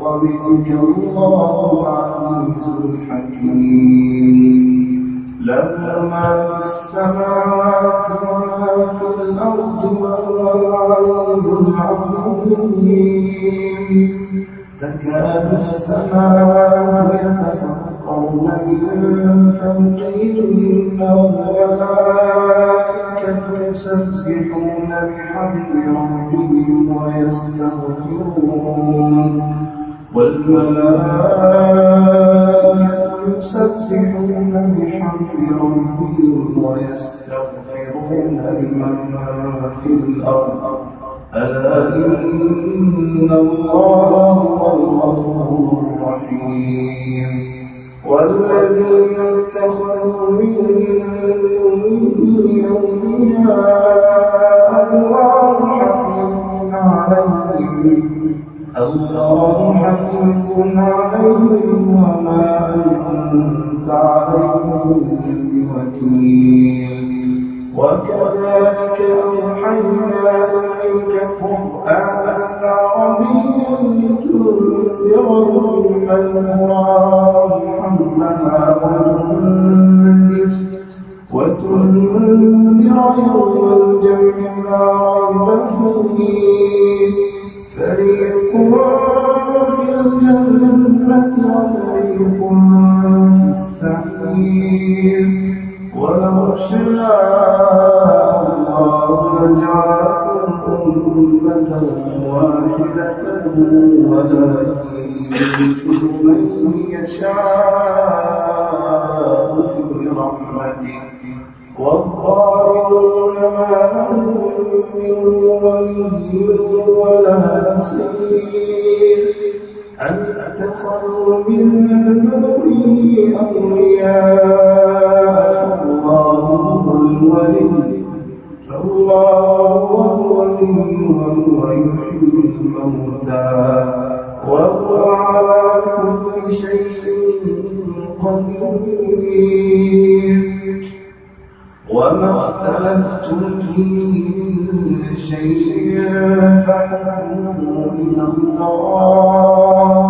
قبلك الله عزيز حكيم له ما في السماوات وما في الأرض وهو العلي العظيم تكاد السماوات يتفطرن من فوقهن والملائكة يسبحون بحمد ربهم ويستغفرون. والملائكة ويستغفرون لمن في الأرض. ألا إن الله هو الغفور الرحيم. والذين اتخذوا من دونه الله حفيظ عليهم. الله حفيظ عليهم وما أنت عليهم بوكيل وكذلك أوحينا إليك قرآنا عربيا لتنذر القرى محمدا وتنذر وتنذر يوم الجمع لا ريب فيه. فريق واحدة ولكن من يشاء في رحمته والظالمون ما لهم من ولي ولا نصير أن اتخذوا من دونه أولياء فالله هو الولي فالله وهو يحيي الموتى وهو على كل شيء قدير وما اختلفتم فيه من شيء فحكمه إلى الله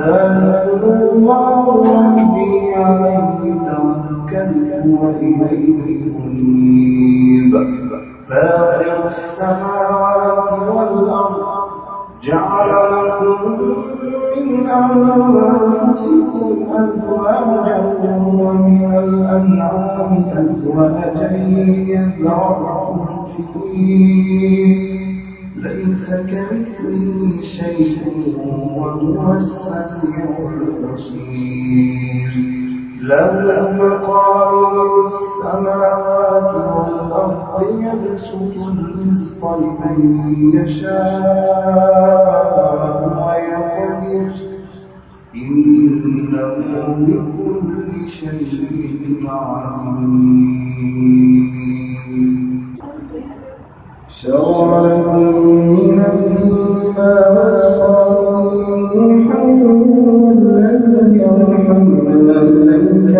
ذلكم الله ربي عليه توكلت وإليه أنيب فاطر السماوات والأرض جعل لكم من أنفسكم أزواجا ومن الأنعام أزواجا يذرعكم فيه ليس كمثله شيء وهو السميع البصير له مقاليد السماوات والأرض يبسط الرزق لمن يشاء ويقدر إنه بكل شيء عليم. شرع لكم من الدين ما وصى أوحينا إليك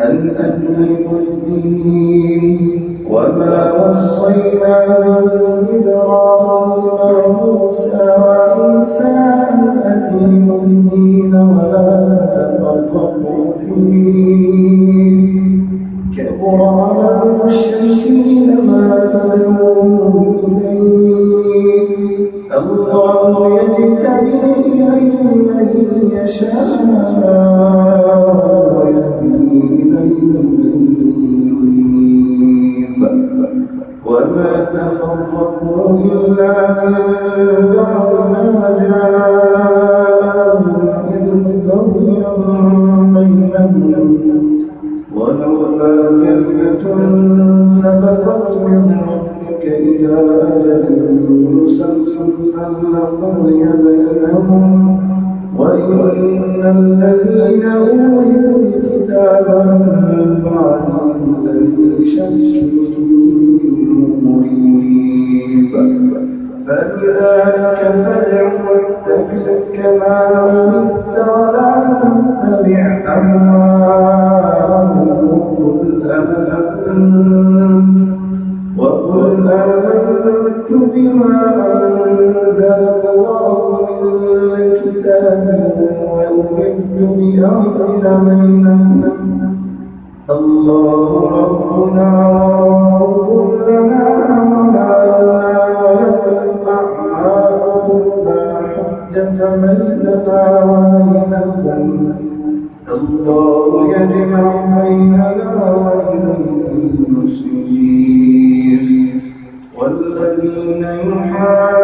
أن أتمموا الدين وما وصينا به إبراهيم وموسى وعيسى أن الدين ولا تفرقوا فيه إلى أجل مسمى لقضي بينهم الذين أورثوا الكتاب من بعدهم لفي شك مريب. فلذلك فادع واستقم كما أمرت ولا تتبع أهواءهم وقل آمنت. وقل آمنت بما أنزل الله من الله ربنا وربكم لنا أعمالنا ولكم حجة بيننا وبينكم الله يجمع بيننا وإليه المصير والذين يحاجون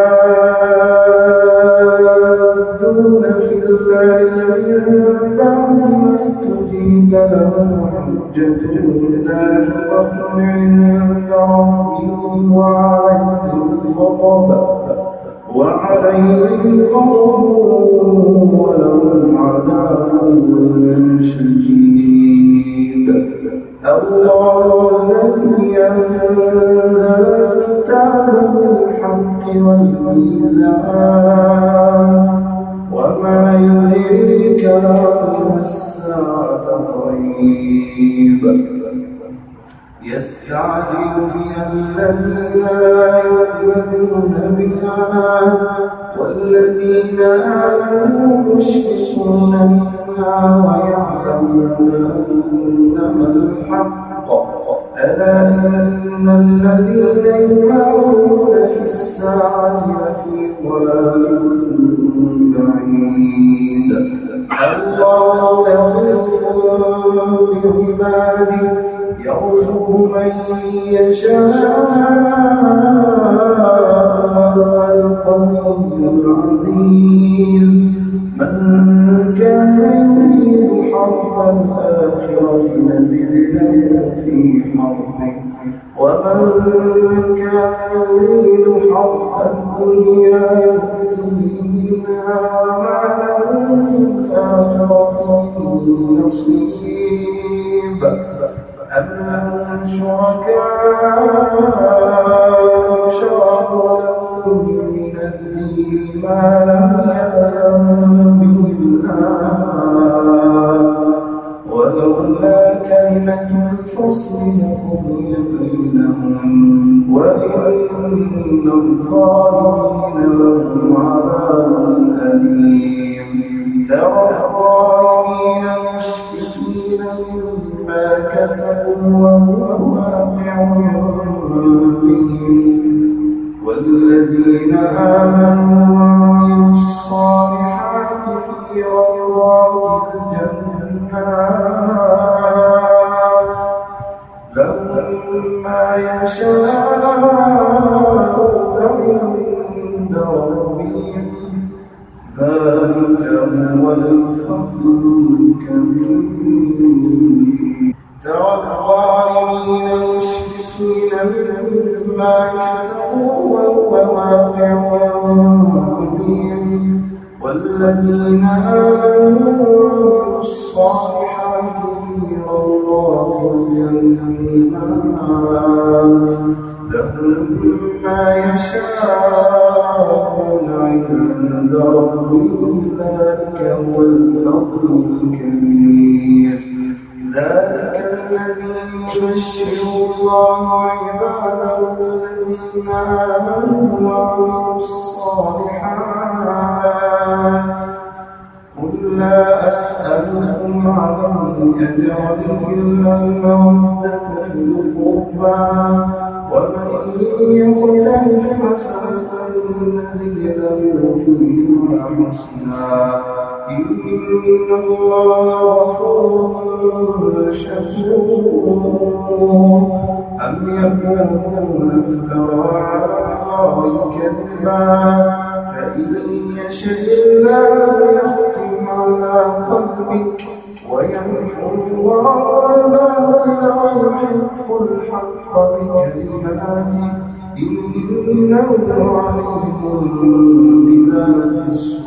من بعد ما استجيب لهم حجتنا شرف عند ربهم وعليهم الخطب وعليهم الخطب ولهم عذاب شديد الله الذي أنزل الكتاب بالحق والميزان وما يدريك لعل الساعة قريب يستعجل بها الذين لا يؤمنون بها والذين آمنوا مشفقون منها ويعلمون أنها الحق ألا إن الذين يمارون في الساعة لفي ضلال بعيد الله لطيف بعباده يرزق من يشاء القوي العزيز من كان يريد حرث الآخرة نزد له في حرثه ومن كان يريد حرث الدنيا يؤتيه وما له في الآخرة من نصيب أم لهم شركاء شرعوا لكم من الدين ما لم يأذن الفصل لقضي بينهم وإن الظالمين لهم عذاب أليم ترى الظالمين مشفقين مما كسبوا وهو واقع بهم والذين آمنوا مما كسبوا وهو واقع بهم والذين آمنوا وعملوا الصالحات في روضات الجنات لهم ما يشاءون عند ربهم ذلك هو الفضل الكبير. الذي يبشر الله عباده الذين آمنوا وعملوا الصالحات قل لا أسألكم عليه أجرا إلا المودة في القربى ومن يقترف حسنة نزد له حسنا. إن الله غفور شكور. أم على فإن على قلبك ويمحو ويحق الحق إنه عليم بذات الصدور.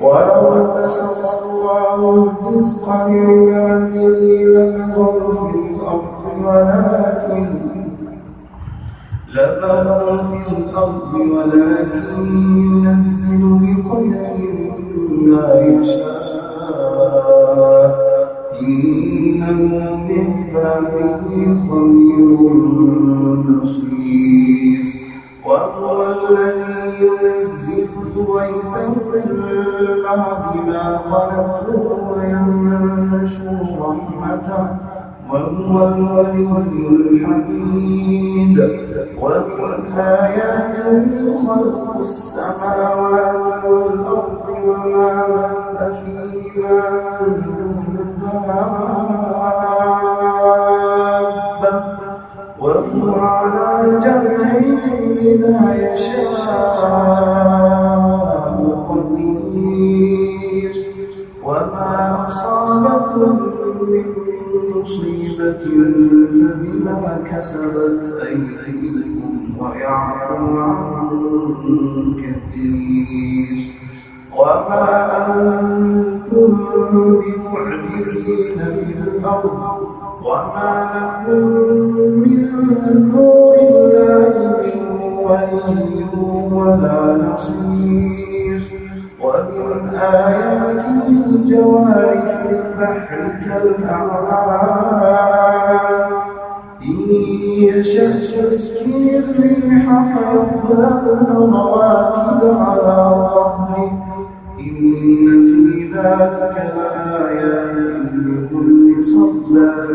ولو بسط الله الرزق لعباده لبغوا في الأرض ولكن لبغوا في الأرض ولكن ينزل بقدر ما يشاء إنه بعباده خبير بصير وهو الذي ينزل الغيث من بعد ما قلقوا وينشر رحمته وهو الولي الحميد ومن آياته خلق السماوات والأرض وما بث فيما من وهو على جمعهم إذا يشاء قدير وما أصابكم من مصيبة فبما كسبت أيديكم ويعفو عن كثير. وما أنتم بمعجزين في الأرض. وما لكم من دون الله من ولي ولا نصير. آياته الجوار في البحر كالأعلام. إن يشأ يسكن الريح فيظلمن رواكب على ظهره إن في ذلك لآيات لكل صبار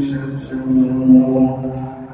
شكور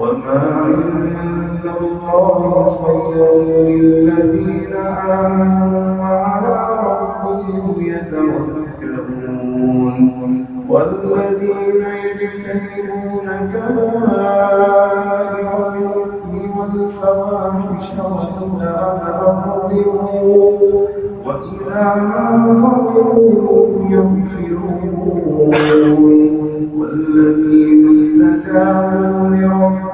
وما عند الله خير للذين آمنوا وعلى ربهم يتوكلون والذين يجتنبون كبائر الإثم والفواحش غضبوا وإذا ما غضبوا يغفرون والذين استجابوا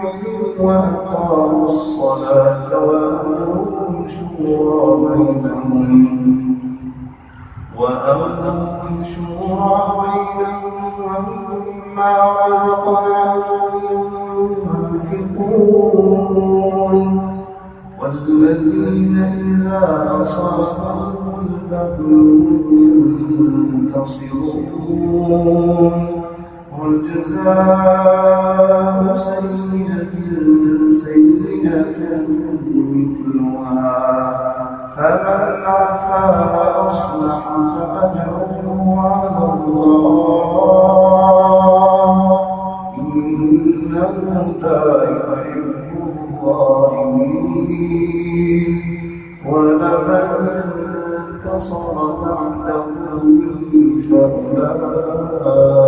لربهم وأقاموا الصلاة وأمرهم شورى بينهم وأمرهم شورى بينهم ومما ينفقون والذين إذا أصابهم البغي ينتصرون والجزاء سيئة سيئة مثلها فمن عفا وأصلح فأجره على الله إنه لا يحب الظالمين ولمن انتصر بعد ظلمه فأولئك